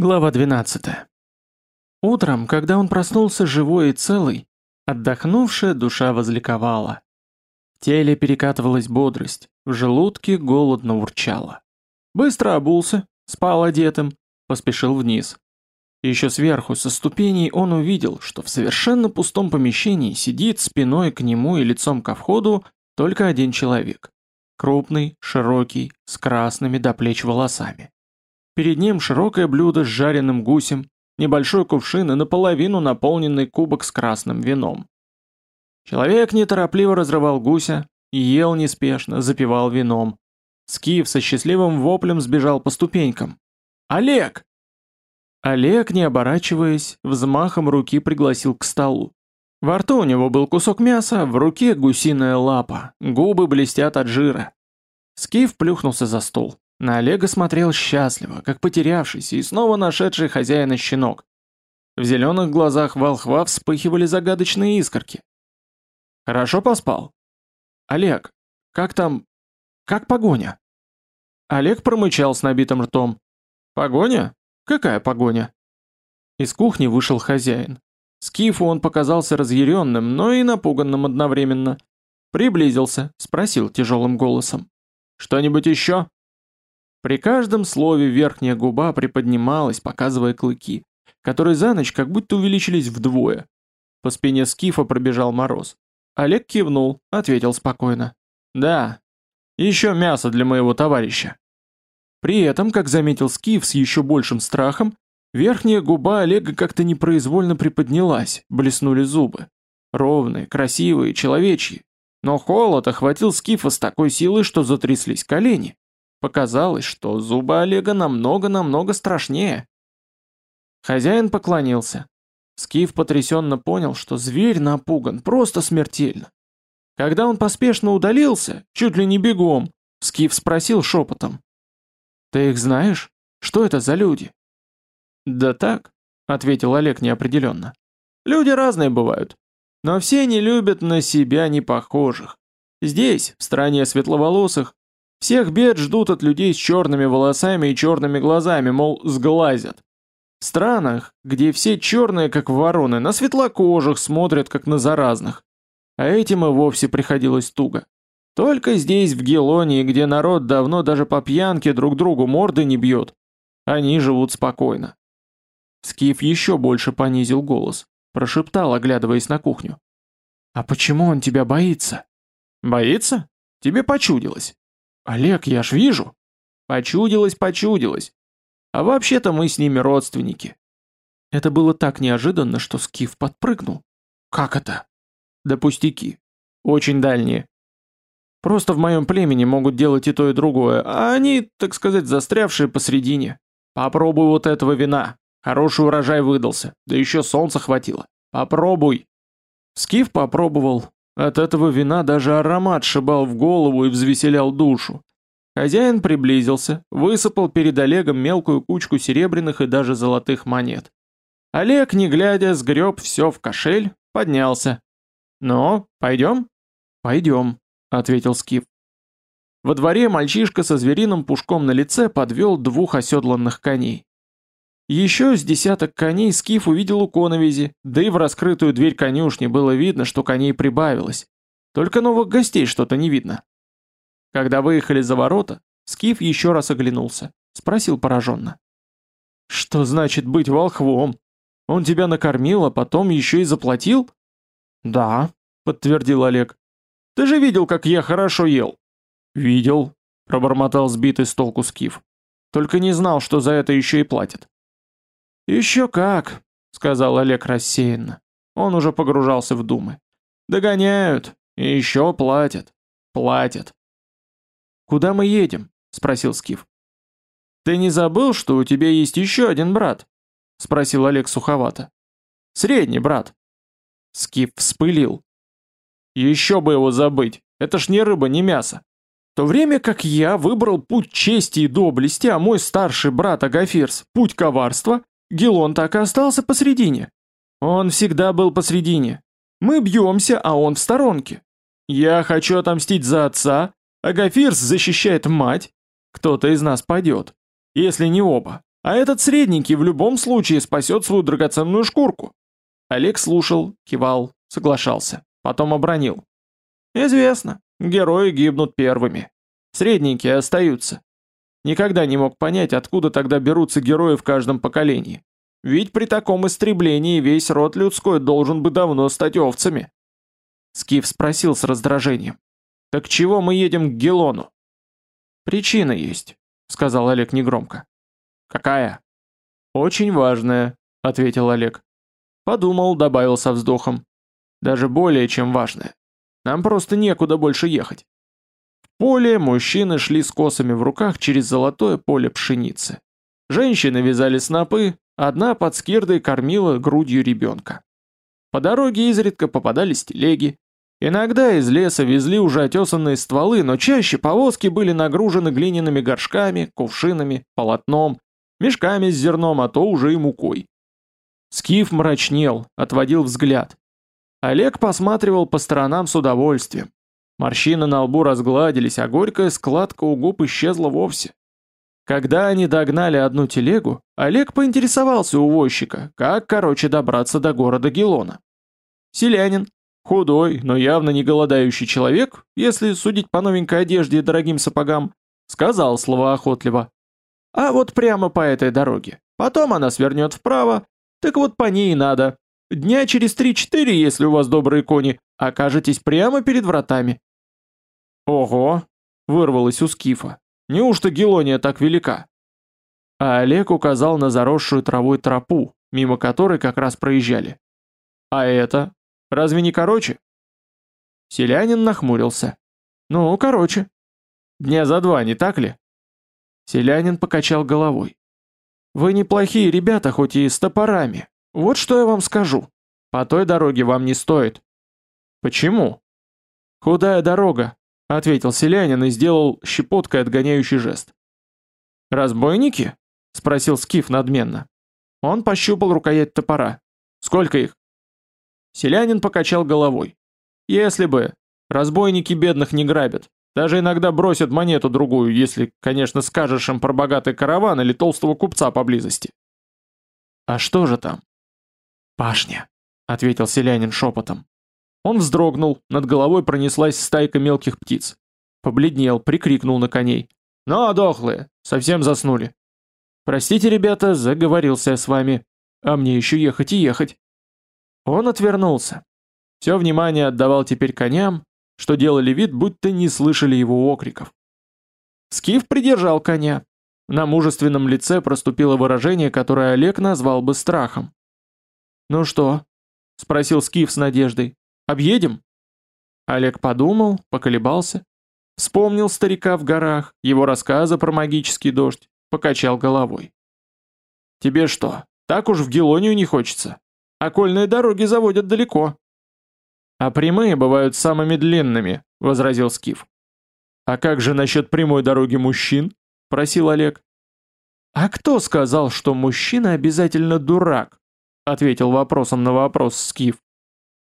Глава 12. Утром, когда он проснулся живой и целый, отдохнувшая душа возликовала. В теле перекатывалась бодрость, в желудке голодно урчало. Быстро обулся, спал одетым, поспешил вниз. Еще сверху, со ступеней, он увидел, что в совершенно пустом помещении сидит спиной к нему и лицом ко входу только один человек. Крупный, широкий, с красными до плеч волосами. Перед ним широкое блюдо с жареным гусем, небольшой кувшин и наполовину наполненный кубок с красным вином. Человек неторопливо разрывал гуся, ел неспешно, запивал вином. Скиф со счастливым воплем сбежал по ступенькам. «Олег!» Олег, не оборачиваясь, взмахом руки пригласил к столу. Во рту у него был кусок мяса, в руке гусиная лапа, губы блестят от жира. Скиф плюхнулся за стол. На Олега смотрел счастливо, как потерявшийся и снова нашедший хозяина щенок. В зеленых глазах волхва вспыхивали загадочные искорки. «Хорошо поспал?» «Олег, как там... как погоня?» Олег промычал с набитым ртом. «Погоня? Какая погоня?» Из кухни вышел хозяин. Скифу он показался разъяренным, но и напуганным одновременно. Приблизился, спросил тяжелым голосом. «Что-нибудь еще?» При каждом слове верхняя губа приподнималась, показывая клыки, которые за ночь как будто увеличились вдвое. По спине Скифа пробежал мороз. Олег кивнул, ответил спокойно. «Да, еще мясо для моего товарища». При этом, как заметил Скиф с еще большим страхом, верхняя губа Олега как-то непроизвольно приподнялась, блеснули зубы. Ровные, красивые, человечьи. Но холод охватил Скифа с такой силой, что затряслись колени. Показалось, что зубы Олега намного-намного страшнее. Хозяин поклонился. Скиф потрясенно понял, что зверь напуган, просто смертельно. Когда он поспешно удалился, чуть ли не бегом, Скиф спросил шепотом. «Ты их знаешь? Что это за люди?» «Да так», — ответил Олег неопределенно. «Люди разные бывают, но все не любят на себя непохожих. Здесь, в стране светловолосых, всех бед ждут от людей с черными волосами и черными глазами, мол, сглазят. В странах, где все черные, как вороны, на светлокожих смотрят, как на заразных. А этим и вовсе приходилось туго. Только здесь, в Гелонии, где народ давно даже по пьянке друг другу морды не бьет, они живут спокойно. Скиф еще больше понизил голос, прошептал, оглядываясь на кухню. «А почему он тебя боится?» «Боится? Тебе почудилось. «Олег, я ж вижу!» «Почудилось, почудилось! А вообще-то мы с ними родственники!» Это было так неожиданно, что Скиф подпрыгнул. «Как это?» «Да пустяки. Очень дальние. Просто в моем племени могут делать и то, и другое, а они, так сказать, застрявшие посредине. Попробуй вот этого вина. Хороший урожай выдался, да еще солнца хватило. Попробуй!» Скиф попробовал, от этого вина даже аромат шибал в голову и взвеселял душу. Хозяин приблизился, высыпал перед Олегом мелкую кучку серебряных и даже золотых монет. Олег, не глядя, сгреб все в кошель, поднялся. «Ну, пойдем?» «Пойдем», — ответил Скиф. Во дворе мальчишка со звериным пушком на лице подвел двух оседланных коней. Еще с десяток коней Скиф увидел у коновизи, да и в раскрытую дверь конюшни было видно, что коней прибавилось. Только новых гостей что-то не видно. Когда выехали за ворота, Скиф еще раз оглянулся, спросил пораженно. «Что значит быть волхвом? Он тебя накормил, а потом еще и заплатил?» «Да», — подтвердил Олег. «Ты же видел, как я хорошо ел?» «Видел», — пробормотал сбитый с толку Скиф. «Только не знал, что за это еще и платят». «Еще как», — сказал Олег рассеянно. Он уже погружался в думы. «Догоняют. И еще платят. Платят». «Куда мы едем?» — спросил Скиф. «Ты не забыл, что у тебя есть еще один брат?» — спросил Олег суховато. «Средний брат». Скиф вспылил. «Еще бы его забыть. Это ж не рыба, не мясо. В то время как я выбрал путь чести и доблести, а мой старший брат Агафирс — путь коварства, Гелон так и остался посредине. Он всегда был посредине. Мы бьемся, а он в сторонке. Я хочу отомстить за отца, а Гафирс защищает мать. Кто-то из нас пойдет. Если не оба. А этот средненький в любом случае спасет свою драгоценную шкурку. Олег слушал, кивал, соглашался. Потом обронил. Известно, герои гибнут первыми. Средненькие остаются. Никогда не мог понять, откуда тогда берутся герои в каждом поколении. Ведь при таком истреблении весь род людской должен бы давно стать овцами. Скиф спросил с раздражением. «Так чего мы едем к Гелону?» «Причина есть», — сказал Олег негромко. «Какая?» «Очень важная», — ответил Олег. Подумал, добавил со вздохом. «Даже более чем важная. Нам просто некуда больше ехать». Поле мужчины шли с косами в руках через золотое поле пшеницы. Женщины вязали снопы, одна под скирдой кормила грудью ребенка. По дороге изредка попадались телеги. Иногда из леса везли уже отесанные стволы, но чаще повозки были нагружены глиняными горшками, кувшинами, полотном, мешками с зерном, а то уже и мукой. Скиф мрачнел, отводил взгляд. Олег посматривал по сторонам с удовольствием. Морщины на лбу разгладились, а горькая складка у губ исчезла вовсе. Когда они догнали одну телегу, Олег поинтересовался у возчика, как короче добраться до города Гелона. Селянин, худой, но явно не голодающий человек, если судить по новенькой одежде и дорогим сапогам, сказал словоохотливо. А вот прямо по этой дороге. Потом она свернет вправо, так вот по ней и надо. Дня через три-четыре, если у вас добрые кони, окажетесь прямо перед вратами. Ого, вырвалось у Скифа. Неужто Гелония так велика? А Олег указал на заросшую травой тропу, мимо которой как раз проезжали. А это? Разве не короче? Селянин нахмурился. Ну, короче. Дня за два, не так ли? Селянин покачал головой. «Вы неплохие ребята, хоть и с топорами. Вот что я вам скажу. По той дороге вам не стоит». «Почему?» «Худая дорога», — ответил селянин и сделал щепоткой отгоняющий жест. «Разбойники?» — спросил Скиф надменно. Он пощупал рукоять топора. «Сколько их?» Селянин покачал головой. «Если бы. Разбойники бедных не грабят. Даже иногда бросят монету другую, если, конечно, скажешь им про богатый караван или толстого купца поблизости. А что же там? Пашня, ответил селянин шепотом. Он вздрогнул, над головой пронеслась стайка мелких птиц. Побледнел, прикрикнул на коней. «Ну, дохлые, совсем заснули». «Простите, ребята, заговорился я с вами. А мне еще ехать и ехать». Он отвернулся. Все внимание отдавал теперь коням, что делали вид, будто не слышали его окриков. Скиф придержал коня. На мужественном лице проступило выражение, которое Олег назвал бы страхом. «Ну что?» — спросил Скиф с надеждой. «Объедем?» Олег подумал, поколебался, вспомнил старика в горах, его рассказы про магический дождь, покачал головой. «Тебе что, так уж в Гелонию не хочется? Окольные дороги заводят далеко». «А прямые бывают самыми длинными», — возразил Скиф. «А как же насчет прямой дороги мужчин?» — просил Олег. «А кто сказал, что мужчина обязательно дурак?» — ответил вопросом на вопрос Скиф.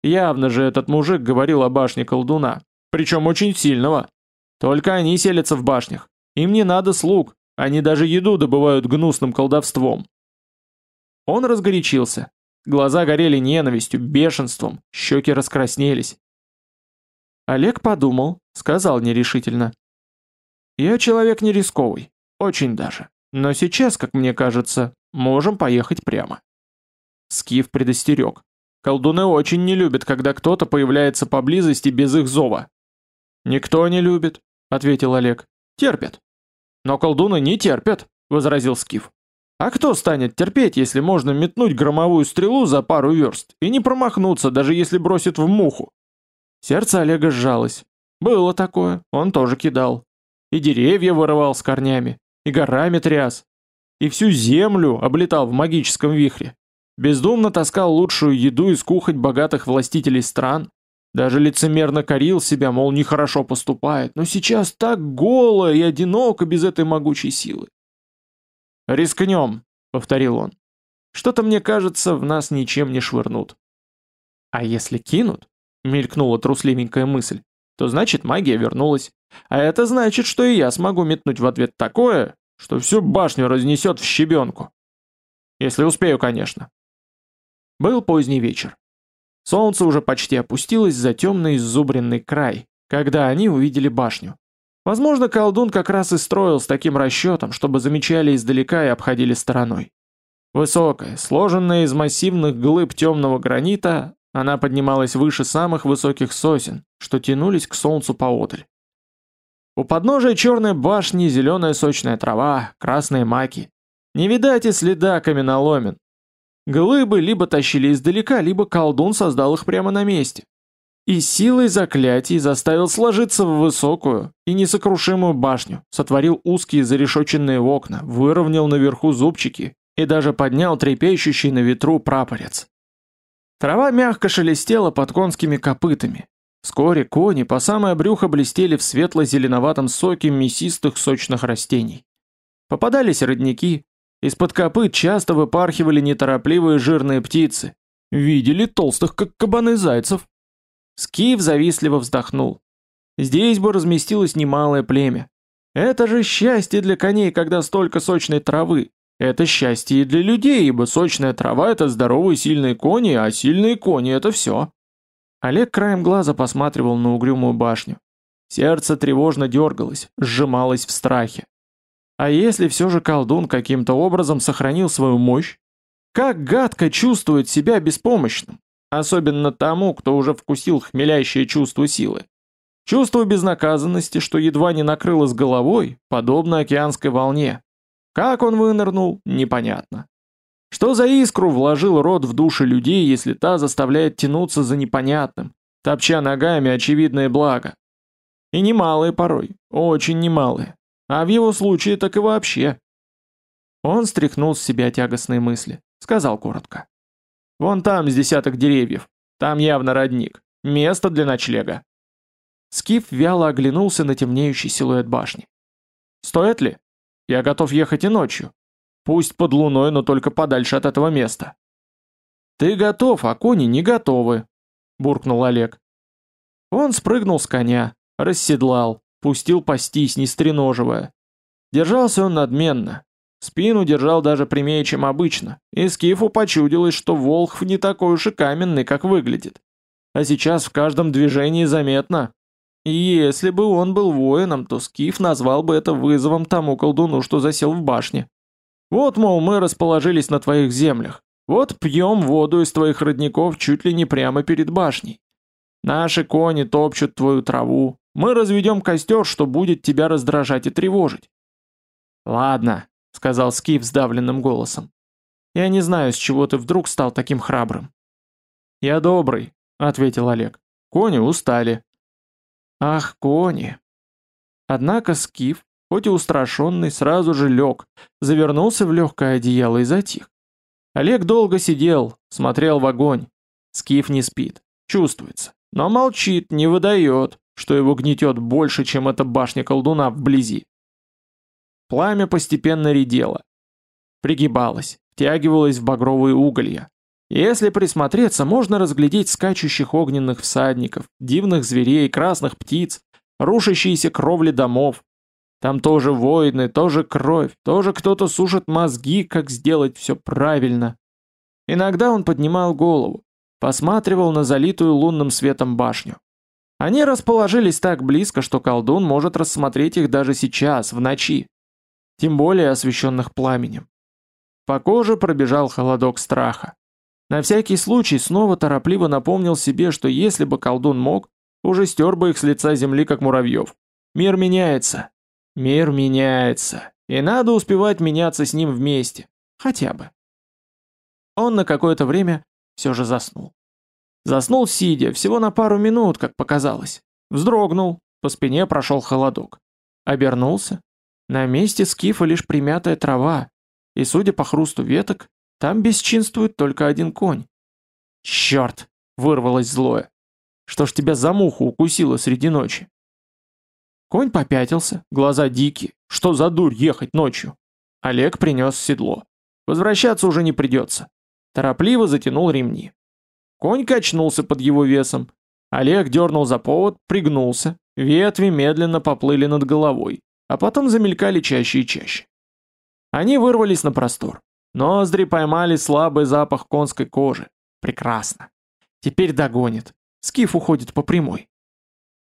Явно же этот мужик говорил о башне колдуна, причем очень сильного. Только они селятся в башнях. Им не надо слуг, они даже еду добывают гнусным колдовством. Он разгорячился, Глаза горели ненавистью, бешенством, щеки раскраснелись. Олег подумал, сказал нерешительно. «Я человек не рисковый, очень даже. Но сейчас, как мне кажется, можем поехать прямо». Скиф предостерег. Колдуны очень не любят, когда кто-то появляется поблизости без их зова. «Никто не любит», — ответил Олег. «Терпят». «Но колдуны не терпят», — возразил Скиф. А кто станет терпеть, если можно метнуть громовую стрелу за пару верст и не промахнуться, даже если бросит в муху? Сердце Олега сжалось. Было такое, он тоже кидал. И деревья вырывал с корнями, и горами тряс, и всю землю облетал в магическом вихре. Бездумно таскал лучшую еду из кухонь богатых властителей стран, даже лицемерно корил себя, мол, нехорошо поступает, но сейчас так голо и одиноко без этой могучей силы. «Рискнем», — повторил он. «Что-то мне кажется, в нас ничем не швырнут». «А если кинут?» — мелькнула трусливенькая мысль. «То значит магия вернулась. А это значит, что и я смогу метнуть в ответ такое, что всю башню разнесет в щебенку. Если успею, конечно. Был поздний вечер. Солнце уже почти опустилось за темный иззубренный край, когда они увидели башню. Возможно, колдун как раз и строил с таким расчетом, чтобы замечали издалека и обходили стороной. Высокая, сложенная из массивных глыб темного гранита, она поднималась выше самых высоких сосен, что тянулись к солнцу поодаль. У подножия черной башни зеленая сочная трава, красные маки. Не видать и следа каменоломен. Глыбы либо тащили издалека, либо колдун создал их прямо на месте. И силой заклятий заставил сложиться в высокую и несокрушимую башню, сотворил узкие зарешоченные окна, выровнял наверху зубчики и даже поднял трепещущий на ветру прапорец. Трава мягко шелестела под конскими копытами. Вскоре кони по самое брюхо блестели в светло-зеленоватом соке мясистых сочных растений. Попадались родники, из-под копыт часто выпархивали неторопливые жирные птицы. Видели толстых, как кабаны зайцев. Скиф завистливо вздохнул. Здесь бы разместилось немалое племя. Это же счастье для коней, когда столько сочной травы. Это счастье и для людей, ибо сочная трава – это здоровые сильные кони, а сильные кони – это все. Олег краем глаза посматривал на угрюмую башню. Сердце тревожно дергалось, сжималось в страхе. А если все же колдун каким-то образом сохранил свою мощь? Как гадко чувствует себя беспомощным, особенно тому, кто уже вкусил хмелящее чувство силы. Чувство безнаказанности, что едва не накрыло с головой, подобно океанской волне. Как он вынырнул, непонятно. Что за искру вложил род в души людей, если та заставляет тянуться за непонятным, топча ногами очевидное благо? И немалые порой, очень немалые. А в его случае так и вообще. Он стряхнул с себя тягостные мысли, сказал коротко. Вон там с десяток деревьев. Там явно родник. Место для ночлега. Скиф вяло оглянулся на темнеющий силуэт башни. «Стоит ли? Я готов ехать и ночью. Пусть под луной, но только подальше от этого места». «Ты готов, а кони не готовы», — буркнул Олег. Он спрыгнул с коня, расседлал, пустил пастись, не стреноживая. Держался он надменно, Спину держал даже прямее, чем обычно, и Скифу почудилось, что Волхв не такой уж и каменный, как выглядит. А сейчас в каждом движении заметно. Если бы он был воином, то Скиф назвал бы это вызовом тому колдуну, что засел в башне. Вот, мол, мы расположились на твоих землях. Вот пьем воду из твоих родников чуть ли не прямо перед башней. Наши кони топчут твою траву. Мы разведем костер, что будет тебя раздражать и тревожить. Ладно, — сказал Скиф сдавленным голосом. «Я не знаю, с чего ты вдруг стал таким храбрым». «Я добрый», — ответил Олег. «Кони устали». «Ах, кони!» Однако Скиф, хоть и устрашенный, сразу же лег, завернулся в легкое одеяло и затих. Олег долго сидел, смотрел в огонь. Скиф не спит, чувствуется, но молчит, не выдает, что его гнетет больше, чем эта башня колдуна вблизи. Пламя постепенно редело. Пригибалось, втягивалось в багровые уголья. Если присмотреться, можно разглядеть скачущих огненных всадников, дивных зверей, красных птиц, рушащиеся кровли домов. Там тоже воины, тоже кровь, тоже кто-то сушит мозги, как сделать все правильно. Иногда он поднимал голову, посматривал на залитую лунным светом башню. Они расположились так близко, что колдун может рассмотреть их даже сейчас, в ночи тем более освещенных пламенем. По коже пробежал холодок страха. На всякий случай снова торопливо напомнил себе, что если бы колдун мог, уже стер бы их с лица земли, как муравьев. Мир меняется. Мир меняется. И надо успевать меняться с ним вместе. Хотя бы. Он на какое-то время все же заснул. Заснул сидя, всего на пару минут, как показалось. Вздрогнул, по спине прошел холодок. Обернулся, на месте скифа лишь примятая трава, и, судя по хрусту веток, там бесчинствует только один конь. «Черт!» — вырвалось злое. «Что ж тебя за муху укусило среди ночи?» Конь попятился, глаза дикие. Что за дурь ехать ночью? Олег принес седло. Возвращаться уже не придется. Торопливо затянул ремни. Конь качнулся под его весом. Олег дернул за повод, пригнулся. Ветви медленно поплыли над головой а потом замелькали чаще и чаще. Они вырвались на простор. Ноздри поймали слабый запах конской кожи. Прекрасно. Теперь догонит. Скиф уходит по прямой.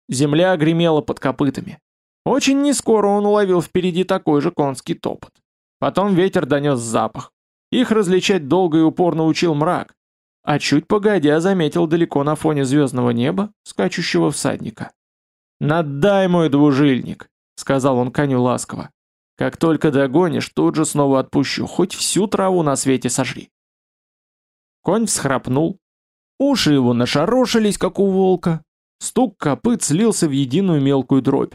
Земля гремела под копытами. Очень нескоро он уловил впереди такой же конский топот. Потом ветер донес запах. Их различать долго и упорно учил мрак. А чуть погодя заметил далеко на фоне звездного неба скачущего всадника. «Надай мой двужильник!» — сказал он коню ласково. «Как только догонишь, тут же снова отпущу, хоть всю траву на свете сожри». Конь всхрапнул. Уши его нашарошились, как у волка. Стук копыт слился в единую мелкую дробь.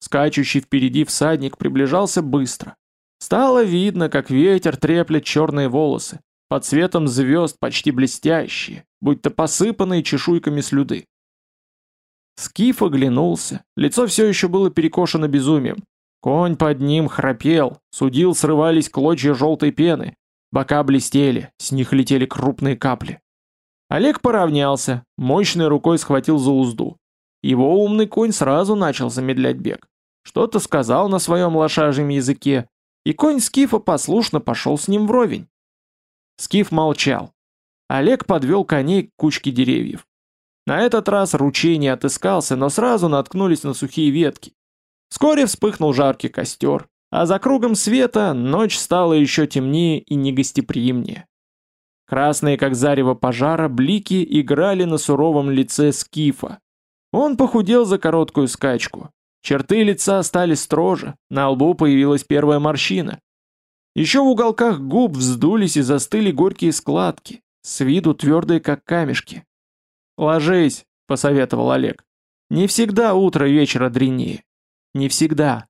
Скачущий впереди всадник приближался быстро. Стало видно, как ветер треплет черные волосы, под светом звезд почти блестящие, будто посыпанные чешуйками слюды. Скиф оглянулся, лицо все еще было перекошено безумием. Конь под ним храпел, судил срывались клочья желтой пены, бока блестели, с них летели крупные капли. Олег поравнялся, мощной рукой схватил за узду. Его умный конь сразу начал замедлять бег. Что-то сказал на своем лошажьем языке, и конь Скифа послушно пошел с ним вровень. Скиф молчал. Олег подвел коней к кучке деревьев. На этот раз ручей не отыскался, но сразу наткнулись на сухие ветки. Вскоре вспыхнул жаркий костер, а за кругом света ночь стала еще темнее и негостеприимнее. Красные, как зарево пожара, блики играли на суровом лице Скифа. Он похудел за короткую скачку. Черты лица стали строже, на лбу появилась первая морщина. Еще в уголках губ вздулись и застыли горькие складки, с виду твердые, как камешки. «Ложись», — посоветовал Олег. «Не всегда утро вечера дренее. Не всегда.